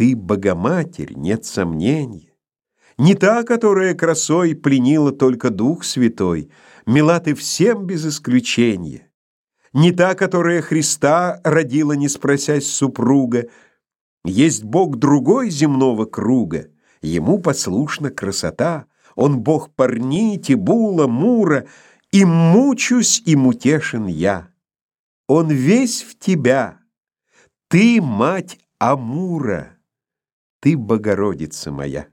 Ты Богоматерь, нет сомнения. Не та, которая красой пленила только Дух Святой, мила ты всем без исключения. Не та, которая Христа родила, не спросясь супруга, есть Бог другой земного круга, ему послушна красота, он Бог Парни, Тибула, Мура, и мучусь, и мутешен я. Он весь в тебя, ты, мать Амура, ты, Богородица моя.